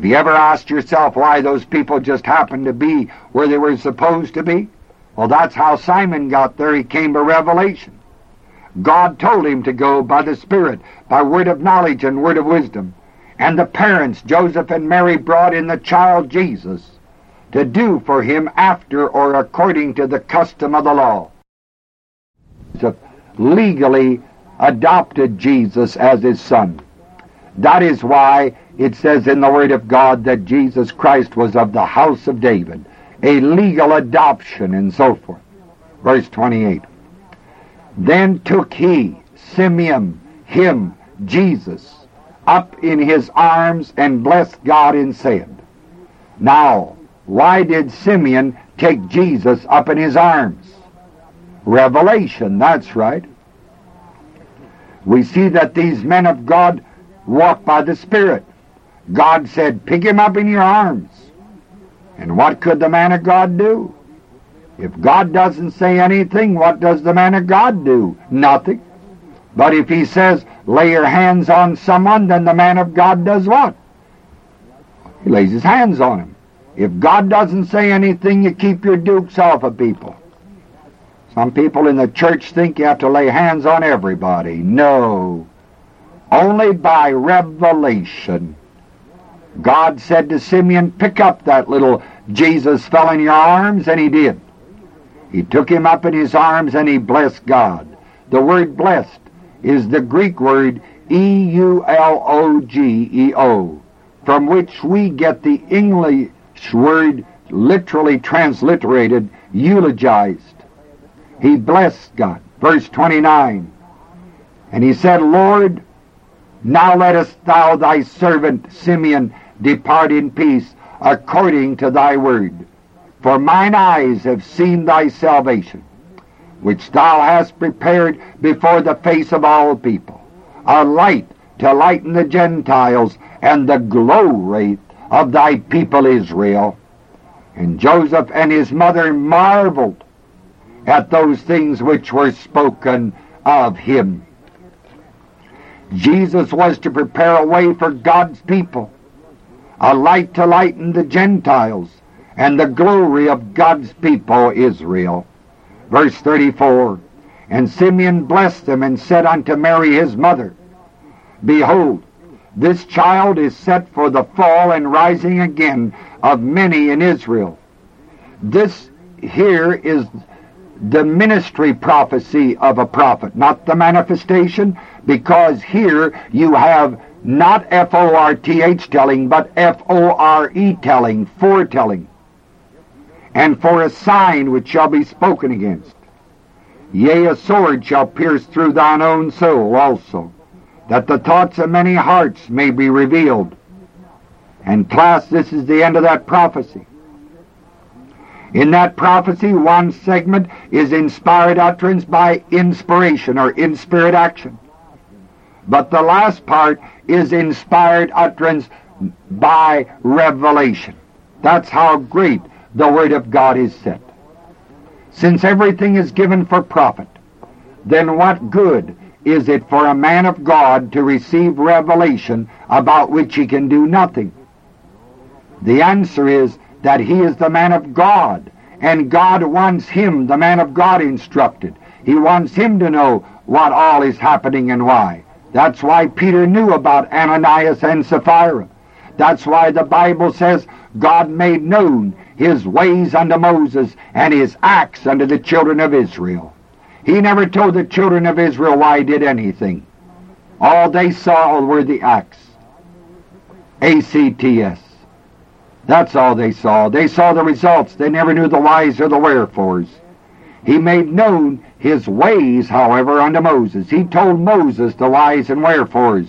Have you ever asked yourself why those people just happened to be where they were supposed to be? Well, that's how Simon got there. He came to revelation. God told him to go by the Spirit, by word of knowledge and word of wisdom. And the parents, Joseph and Mary, brought in the child Jesus to do for him after or according to the custom of the law. Joseph legally adopted Jesus as his son. That is why it says in the Word of God that Jesus Christ was of the house of David, a legal adoption and so forth. Verse 28. Then took he, Simeon, him, Jesus, up in his arms and blessed God and said, Now, why did Simeon take Jesus up in his arms? Revelation, that's right. We see that these men of God walk by the Spirit. God said, Pick him up in your arms. And what could the man of God do? If God doesn't say anything, what does the man of God do? Nothing. But if he says, lay your hands on someone, then the man of God does what? He lays his hands on him. If God doesn't say anything, you keep your dukes off of people. Some people in the church think you have to lay hands on everybody. No. Only by revelation. God said to Simeon, pick up that little Jesus fell in your arms, and he did. He took him up in his arms and he blessed God. The word blessed is the Greek word E-U-L-O-G-E-O, from which we get the English word literally transliterated, eulogized. He blessed God. Verse 29. And he said, Lord, now lettest thou thy servant Simeon depart in peace according to thy word. For mine eyes have seen thy salvation, which thou hast prepared before the face of all people, a light to lighten the Gentiles and the glory of thy people Israel. And Joseph and his mother marveled at those things which were spoken of him. Jesus was to prepare a way for God's people, a light to lighten the Gentiles, and the glory of God's people Israel. Verse 34 And Simeon blessed them and said unto Mary his mother, Behold, this child is set for the fall and rising again of many in Israel. This here is the ministry prophecy of a prophet, not the manifestation, because here you have not F O R T H telling, but F O R E telling, foretelling and for a sign which shall be spoken against. Yea, a sword shall pierce through thine own soul also, that the thoughts of many hearts may be revealed. And class, this is the end of that prophecy. In that prophecy, one segment is inspired utterance by inspiration or in spirit action. But the last part is inspired utterance by revelation. That's how great the Word of God is set. Since everything is given for profit, then what good is it for a man of God to receive revelation about which he can do nothing? The answer is that he is the man of God, and God wants him, the man of God, instructed. He wants him to know what all is happening and why. That's why Peter knew about Ananias and Sapphira. That's why the Bible says God made known his ways unto Moses and his acts unto the children of Israel. He never told the children of Israel why he did anything. All they saw were the acts. A-C-T-S. That's all they saw. They saw the results. They never knew the whys or the wherefores. He made known his ways, however, unto Moses. He told Moses the whys and wherefores.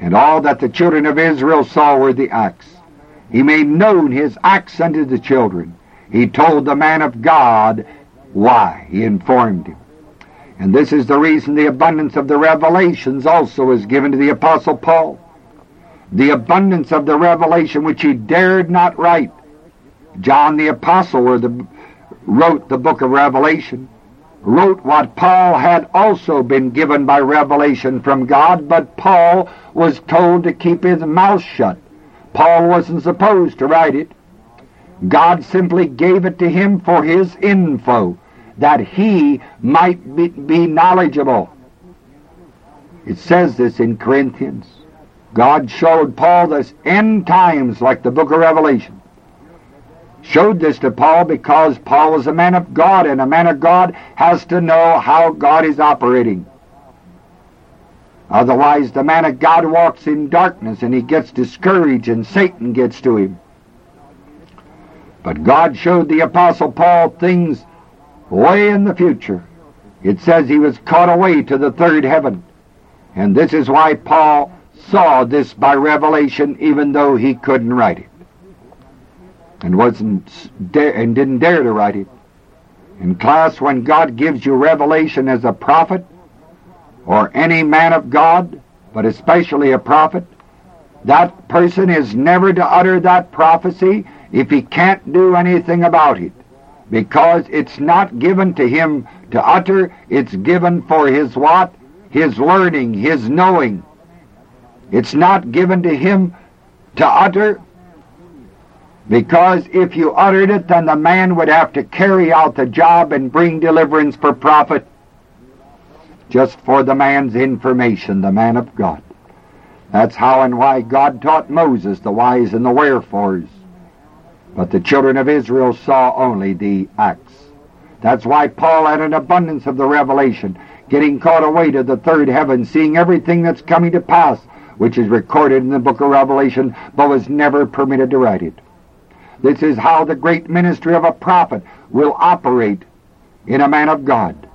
And all that the children of Israel saw were the acts. He made known his acts unto the children. He told the man of God why. He informed him. And this is the reason the abundance of the revelations also is given to the Apostle Paul. The abundance of the revelation which he dared not write. John the Apostle or the, wrote the book of Revelation, wrote what Paul had also been given by revelation from God, but Paul was told to keep his mouth shut Paul wasn't supposed to write it. God simply gave it to him for his info, that he might be, be knowledgeable. It says this in Corinthians. God showed Paul this end times like the book of Revelation. Showed this to Paul because Paul was a man of God, and a man of God has to know how God is operating. Otherwise, the man of God walks in darkness and he gets discouraged and Satan gets to him. But God showed the Apostle Paul things way in the future. It says he was caught away to the third heaven. And this is why Paul saw this by revelation even though he couldn't write it. And wasn't and didn't dare to write it. In class, when God gives you revelation as a prophet, or any man of God, but especially a prophet, that person is never to utter that prophecy if he can't do anything about it. Because it's not given to him to utter, it's given for his what? His learning, his knowing. It's not given to him to utter because if you uttered it, then the man would have to carry out the job and bring deliverance for profit just for the man's information, the man of God. That's how and why God taught Moses the whys and the wherefores. But the children of Israel saw only the acts. That's why Paul had an abundance of the revelation, getting caught away to the third heaven, seeing everything that's coming to pass, which is recorded in the book of Revelation, but was never permitted to write it. This is how the great ministry of a prophet will operate in a man of God.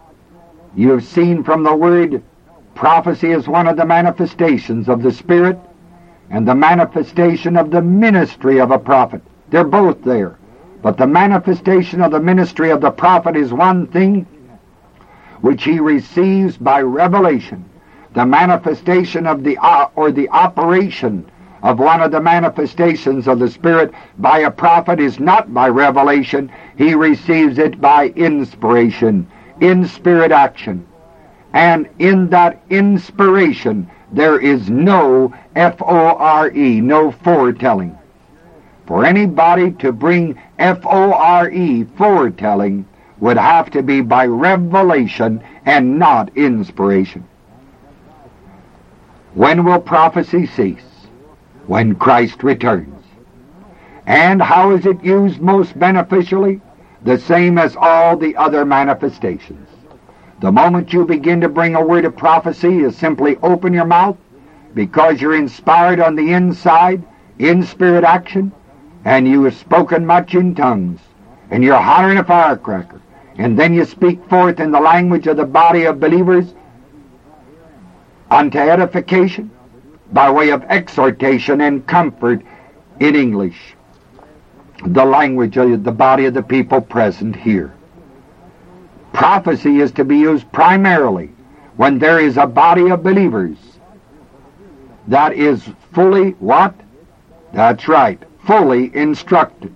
You have seen from the Word, prophecy is one of the manifestations of the Spirit and the manifestation of the ministry of a prophet. They're both there. But the manifestation of the ministry of the prophet is one thing which he receives by revelation. The manifestation of the, uh, or the operation of one of the manifestations of the Spirit by a prophet is not by revelation. He receives it by inspiration in spirit action. And in that inspiration, there is no F-O-R-E, no foretelling. For anybody to bring F-O-R-E, foretelling, would have to be by revelation and not inspiration. When will prophecy cease? When Christ returns. And how is it used most beneficially? the same as all the other manifestations. The moment you begin to bring a word of prophecy, you simply open your mouth because you're inspired on the inside, in spirit action, and you have spoken much in tongues, and you're hotter than a firecracker, and then you speak forth in the language of the body of believers unto edification by way of exhortation and comfort in English the language of the body of the people present here. Prophecy is to be used primarily when there is a body of believers that is fully what? That's right, fully instructed.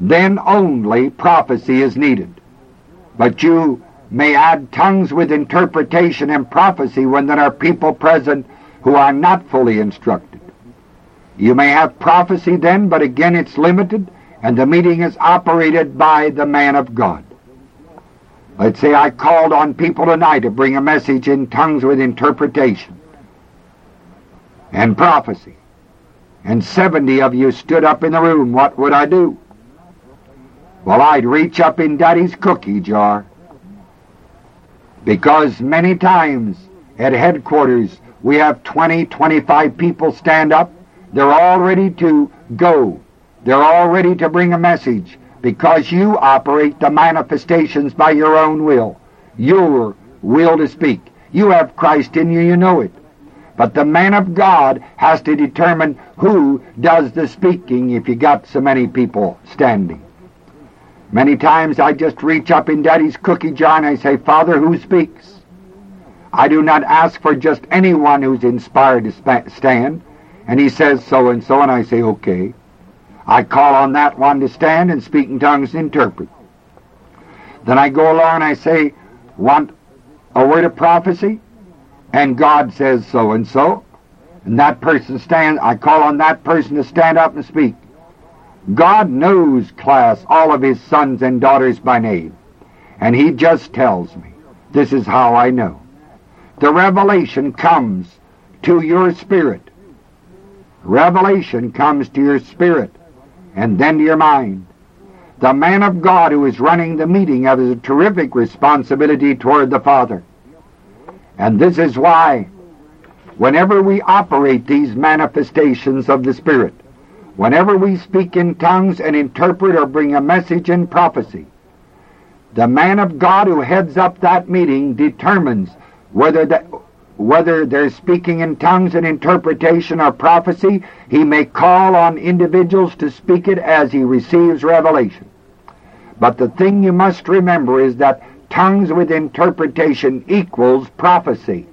Then only prophecy is needed. But you may add tongues with interpretation and prophecy when there are people present who are not fully instructed. You may have prophecy then, but again it's limited, and the meeting is operated by the man of God. Let's say I called on people tonight to bring a message in tongues with interpretation and prophecy. And 70 of you stood up in the room. What would I do? Well, I'd reach up in Daddy's cookie jar. Because many times at headquarters we have 20, 25 people stand up they're all ready to go. They're all ready to bring a message because you operate the manifestations by your own will, your will to speak. You have Christ in you, you know it. But the man of God has to determine who does the speaking if you got so many people standing. Many times I just reach up in Daddy's cookie jar and I say, Father, who speaks? I do not ask for just anyone who's inspired to stand and he says so and so, and I say, okay. I call on that one to stand and speak in tongues and interpret. Then I go along and I say, want a word of prophecy? And God says so and so. and that person stands, I call on that person to stand up and speak. God knows, class, all of his sons and daughters by name. And he just tells me, this is how I know. The revelation comes to your spirit. Revelation comes to your spirit and then to your mind. The man of God who is running the meeting has a terrific responsibility toward the Father. And this is why whenever we operate these manifestations of the Spirit, whenever we speak in tongues and interpret or bring a message in prophecy, the man of God who heads up that meeting determines whether the, whether they're speaking in tongues and interpretation or prophecy, he may call on individuals to speak it as he receives revelation. But the thing you must remember is that tongues with interpretation equals prophecy.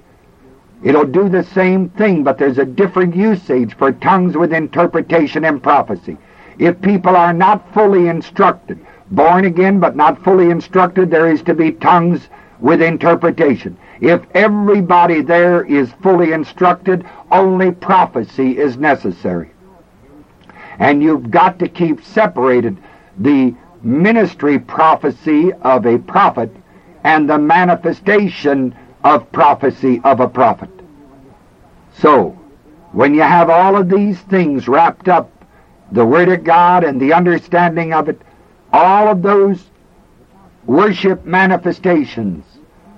It'll do the same thing, but there's a different usage for tongues with interpretation and prophecy. If people are not fully instructed, born again but not fully instructed, there is to be tongues with interpretation. If everybody there is fully instructed, only prophecy is necessary. And you've got to keep separated the ministry prophecy of a prophet and the manifestation of prophecy of a prophet. So, when you have all of these things wrapped up, the Word of God and the understanding of it, all of those worship manifestations,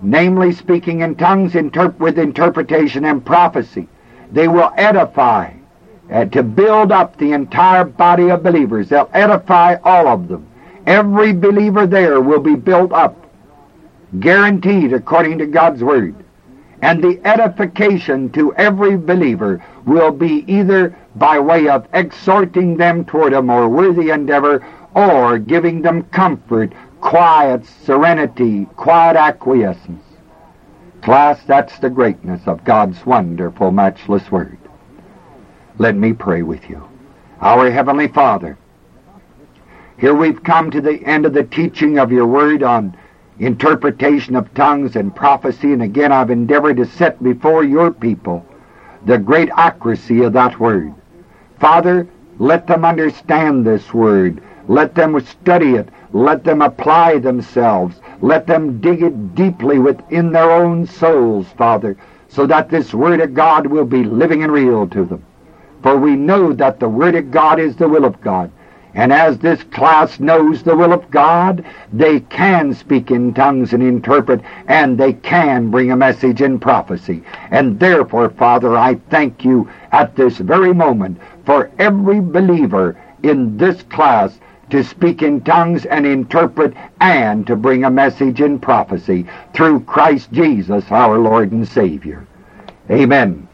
namely speaking in tongues interp- with interpretation and prophecy, they will edify uh, to build up the entire body of believers. They'll edify all of them. Every believer there will be built up, guaranteed according to God's Word and the edification to every believer will be either by way of exhorting them toward a more worthy endeavor or giving them comfort, quiet serenity, quiet acquiescence. Class, that's the greatness of God's wonderful, matchless Word. Let me pray with you. Our Heavenly Father, here we've come to the end of the teaching of your Word on interpretation of tongues and prophecy, and again I've endeavored to set before your people the great accuracy of that word. Father, let them understand this word. Let them study it. Let them apply themselves. Let them dig it deeply within their own souls, Father, so that this Word of God will be living and real to them. For we know that the Word of God is the will of God. And as this class knows the will of God, they can speak in tongues and interpret, and they can bring a message in prophecy. And therefore, Father, I thank you at this very moment for every believer in this class to speak in tongues and interpret and to bring a message in prophecy through Christ Jesus, our Lord and Savior. Amen.